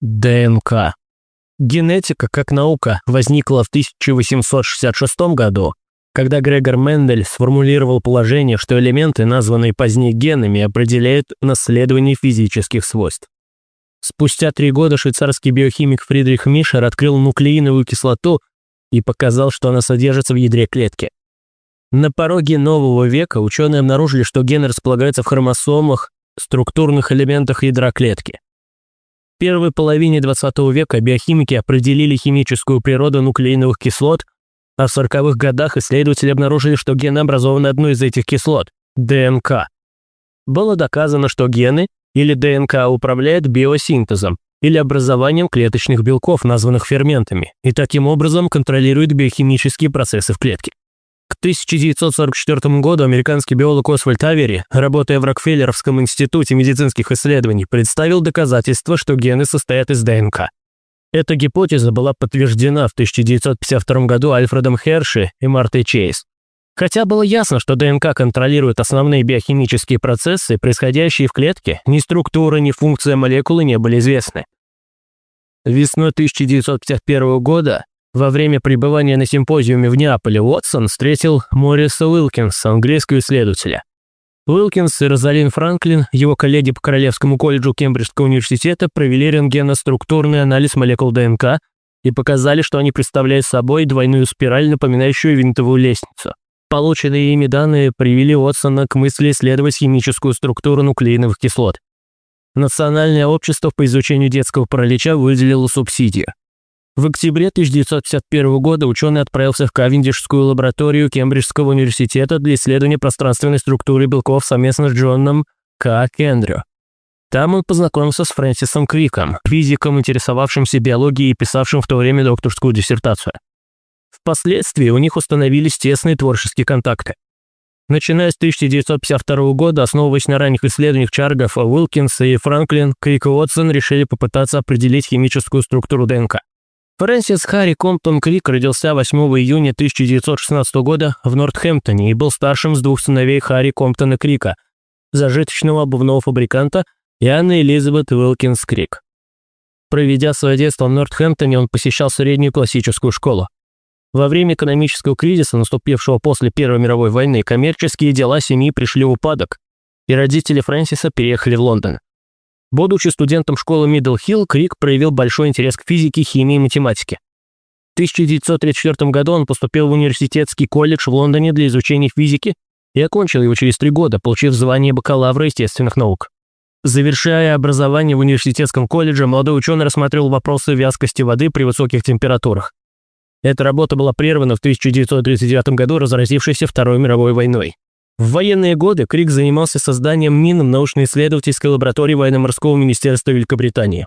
ДНК. Генетика как наука возникла в 1866 году, когда Грегор Мендель сформулировал положение, что элементы, названные позднее генами, определяют наследование физических свойств. Спустя три года швейцарский биохимик Фридрих Мишер открыл нуклеиновую кислоту и показал, что она содержится в ядре клетки. На пороге нового века ученые обнаружили, что гены располагаются в хромосомах, структурных элементах ядра клетки. В первой половине 20 века биохимики определили химическую природу нуклеиновых кислот, а в 40-х годах исследователи обнаружили, что гены образованы одной из этих кислот – ДНК. Было доказано, что гены или ДНК управляют биосинтезом или образованием клеточных белков, названных ферментами, и таким образом контролируют биохимические процессы в клетке. К 1944 году американский биолог Освальд Авери, работая в Рокфеллеровском институте медицинских исследований, представил доказательства, что гены состоят из ДНК. Эта гипотеза была подтверждена в 1952 году Альфредом Херши и Мартой Чейз. Хотя было ясно, что ДНК контролирует основные биохимические процессы, происходящие в клетке, ни структура, ни функция молекулы не были известны. Весной 1951 года во время пребывания на симпозиуме в Неаполе Уотсон встретил Мориса Уилкинса, английского исследователя. Уилкинс и Розалин Франклин, его коллеги по Королевскому колледжу Кембриджского университета, провели рентгеноструктурный анализ молекул ДНК и показали, что они представляют собой двойную спираль, напоминающую винтовую лестницу. Полученные ими данные привели Уотсона к мысли исследовать химическую структуру нуклеиновых кислот. Национальное общество по изучению детского паралича выделило субсидию. В октябре 1951 года ученый отправился в Кавендишскую лабораторию Кембриджского университета для исследования пространственной структуры белков совместно с Джоном К. Кендрю. Там он познакомился с Фрэнсисом Квиком, физиком, интересовавшимся биологией и писавшим в то время докторскую диссертацию. Впоследствии у них установились тесные творческие контакты. Начиная с 1952 года, основываясь на ранних исследованиях Чаргов, Уилкинса и Франклин, Крик и Уотсон решили попытаться определить химическую структуру ДНК. Фрэнсис Харри Комптон Крик родился 8 июня 1916 года в Нортхэмптоне и был старшим из двух сыновей Харри Комптона Крика, зажиточного обувного фабриканта, и Анны Элизабет Уилкинс Крик. Проведя свое детство в Нортхэмптоне, он посещал среднюю классическую школу. Во время экономического кризиса, наступившего после Первой мировой войны, коммерческие дела семьи пришли в упадок, и родители Фрэнсиса переехали в Лондон. Будучи студентом школы Мидл Хилл, Крик проявил большой интерес к физике, химии и математике. В 1934 году он поступил в университетский колледж в Лондоне для изучения физики и окончил его через три года, получив звание бакалавра естественных наук. Завершая образование в университетском колледже, молодой ученый рассматривал вопросы вязкости воды при высоких температурах. Эта работа была прервана в 1939 году разразившейся Второй мировой войной. В военные годы Крик занимался созданием мин в научно-исследовательской лаборатории военно-морского министерства Великобритании.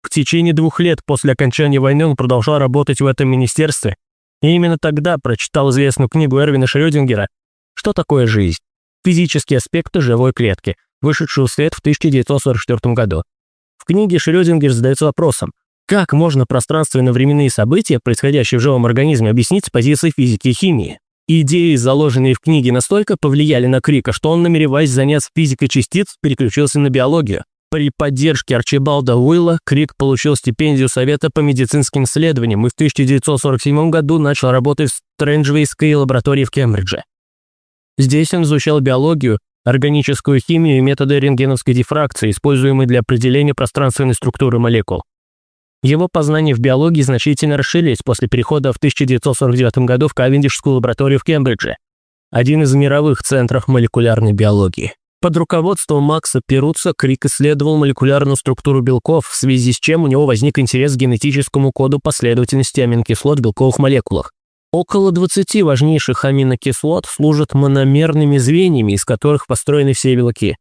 В течение двух лет после окончания войны он продолжал работать в этом министерстве, и именно тогда прочитал известную книгу Эрвина Шрёдингера «Что такое жизнь? Физические аспекты живой клетки», вышедшую в свет в 1944 году. В книге Шрёдингер задается вопросом, как можно пространственно-временные события, происходящие в живом организме, объяснить с позиции физики и химии? Идеи, заложенные в книге, настолько повлияли на Крика, что он, намереваясь заняться физикой частиц, переключился на биологию. При поддержке Арчибалда Уилла Крик получил стипендию Совета по медицинским исследованиям и в 1947 году начал работать в Стрэнджвейской лаборатории в Кембридже. Здесь он изучал биологию, органическую химию и методы рентгеновской дифракции, используемые для определения пространственной структуры молекул. Его познания в биологии значительно расширились после перехода в 1949 году в Кавендишскую лабораторию в Кембридже, один из мировых центров молекулярной биологии. Под руководством Макса Перуца Крик исследовал молекулярную структуру белков, в связи с чем у него возник интерес к генетическому коду последовательности аминокислот в белковых молекулах. Около 20 важнейших аминокислот служат мономерными звеньями, из которых построены все белки.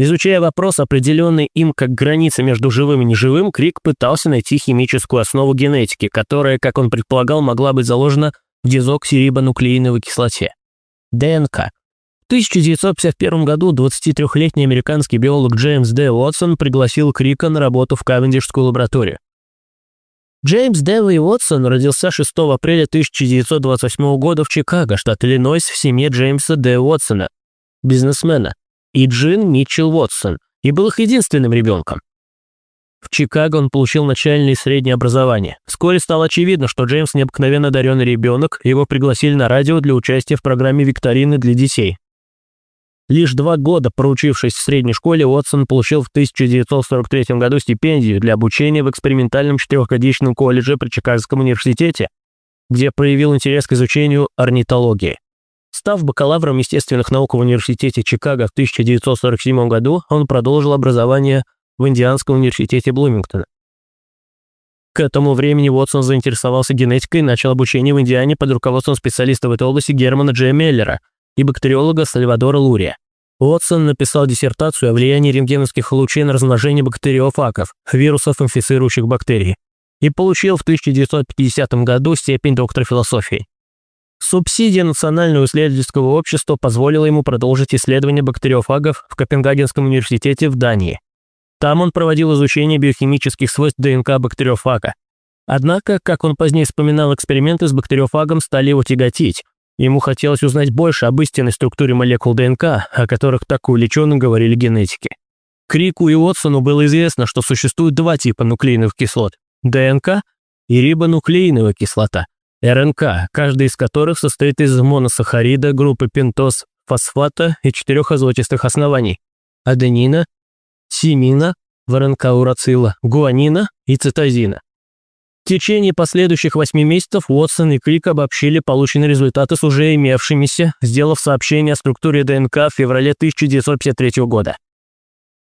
Изучая вопрос, определенный им как граница между живым и неживым, Крик пытался найти химическую основу генетики, которая, как он предполагал, могла быть заложена в дезоксирибонуклеиновой кислоте. ДНК. В 1951 году 23-летний американский биолог Джеймс Д. Уотсон пригласил Крика на работу в Кавендишскую лабораторию. Джеймс Дэвой Уотсон родился 6 апреля 1928 года в Чикаго, штат Иллинойс, в семье Джеймса Д. Уотсона, бизнесмена и Джин Митчелл Уотсон, и был их единственным ребенком. В Чикаго он получил начальное и среднее образование. Вскоре стало очевидно, что Джеймс необыкновенно одаренный ребенок, его пригласили на радио для участия в программе викторины для детей. Лишь два года проучившись в средней школе, Уотсон получил в 1943 году стипендию для обучения в экспериментальном четырехгодичном колледже при Чикагском университете, где проявил интерес к изучению орнитологии. Став бакалавром естественных наук в университете Чикаго в 1947 году, он продолжил образование в Индианском университете Блумингтона. К этому времени Уотсон заинтересовался генетикой и начал обучение в Индиане под руководством специалиста в этой области Германа Джей Меллера и бактериолога Сальвадора Лурия. Уотсон написал диссертацию о влиянии рентгеновских лучей на размножение бактериофагов, вирусов, инфицирующих бактерии, и получил в 1950 году степень доктора философии. Субсидия Национального исследовательского общества позволила ему продолжить исследования бактериофагов в Копенгагенском университете в Дании. Там он проводил изучение биохимических свойств ДНК бактериофага. Однако, как он позднее вспоминал, эксперименты с бактериофагом стали его тяготить. Ему хотелось узнать больше об истинной структуре молекул ДНК, о которых так увлеченно говорили генетики. Крику и Уотсону было известно, что существует два типа нуклеиновых кислот – ДНК и рибонуклеиновая кислота – РНК, каждый из которых состоит из моносахарида группы пентоз, фосфата и четырех азотистых оснований – аденина, симина, варанкаурацила, гуанина и цитозина. В течение последующих восьми месяцев Уотсон и Крик обобщили полученные результаты с уже имевшимися, сделав сообщение о структуре ДНК в феврале 1953 года.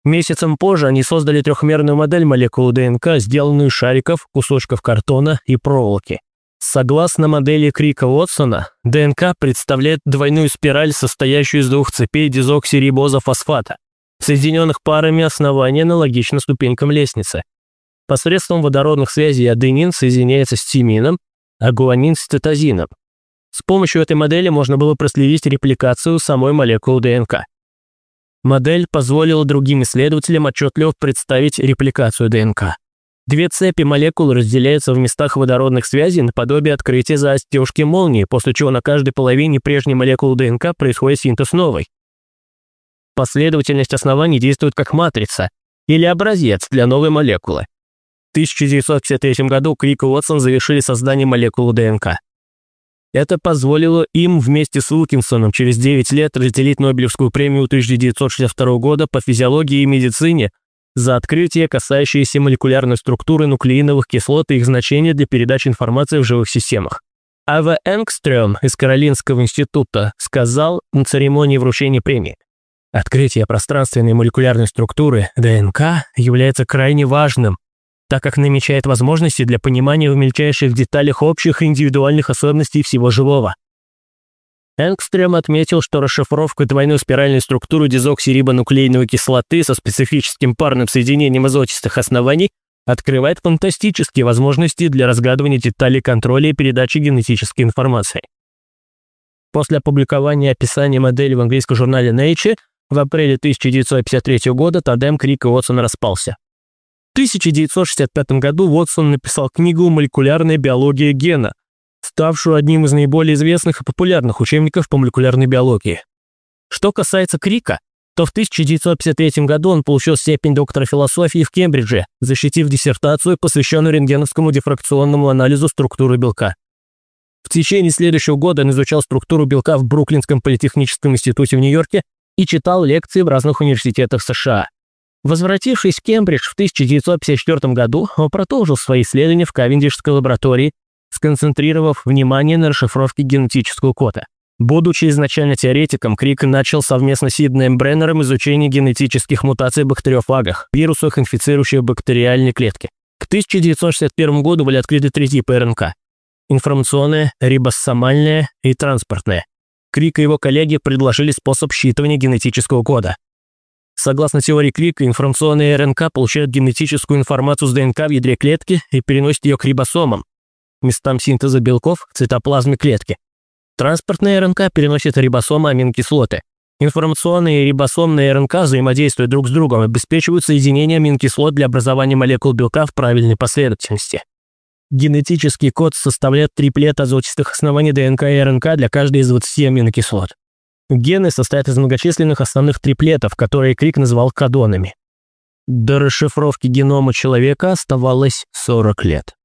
Месяцем позже они создали трехмерную модель молекулы ДНК, сделанную из шариков, кусочков картона и проволоки. Согласно модели Крика Уотсона, ДНК представляет двойную спираль, состоящую из двух цепей дезоксирибоза фосфата соединенных парами основания аналогично ступенькам лестницы. Посредством водородных связей аденин соединяется с тимином, а гуанин с цитозином. С помощью этой модели можно было проследить репликацию самой молекулы ДНК. Модель позволила другим исследователям отчетливо представить репликацию ДНК. Две цепи молекул разделяются в местах водородных связей наподобие открытия застежки молнии, после чего на каждой половине прежней молекулы ДНК происходит синтез новой. Последовательность оснований действует как матрица или образец для новой молекулы. В 1953 году Крик и Уотсон завершили создание молекулы ДНК. Это позволило им вместе с Уилкинсоном через 9 лет разделить Нобелевскую премию 1962 года по физиологии и медицине за открытие, касающееся молекулярной структуры нуклеиновых кислот и их значения для передачи информации в живых системах. А.В. Энгстрём из Каролинского института сказал на церемонии вручения премии. Открытие пространственной молекулярной структуры ДНК является крайне важным, так как намечает возможности для понимания в мельчайших деталях общих и индивидуальных особенностей всего живого. Энгстрем отметил, что расшифровка двойной спиральной структуры дезоксирибонуклеиновой кислоты со специфическим парным соединением азотистых оснований открывает фантастические возможности для разгадывания деталей контроля и передачи генетической информации. После опубликования описания модели в английском журнале Nature в апреле 1953 года тандем Крик и Уотсон распался. В 1965 году Уотсон написал книгу «Молекулярная биология гена», ставшую одним из наиболее известных и популярных учебников по молекулярной биологии. Что касается Крика, то в 1953 году он получил степень доктора философии в Кембридже, защитив диссертацию, посвященную рентгеновскому дифракционному анализу структуры белка. В течение следующего года он изучал структуру белка в Бруклинском политехническом институте в Нью-Йорке и читал лекции в разных университетах США. Возвратившись в Кембридж в 1954 году, он продолжил свои исследования в Кавендишской лаборатории, сконцентрировав внимание на расшифровке генетического кода. Будучи изначально теоретиком, Крик начал совместно с Сиднеем Бреннером изучение генетических мутаций в бактериофагах, вирусах, инфицирующих бактериальные клетки. К 1961 году были открыты три типа РНК – информационная, рибосомальная и транспортная. Крик и его коллеги предложили способ считывания генетического кода. Согласно теории Крика, информационные РНК получают генетическую информацию с ДНК в ядре клетки и переносят ее к рибосомам, местам синтеза белков в цитоплазме клетки. Транспортные РНК переносят рибосомы аминокислоты. Информационные рибосомные РНК взаимодействуют друг с другом и обеспечивают соединение аминокислот для образования молекул белка в правильной последовательности. Генетический код составляет триплет азотистых оснований ДНК и РНК для каждой из 20 аминокислот. Гены состоят из многочисленных основных триплетов, которые Крик назвал кодонами. До расшифровки генома человека оставалось 40 лет.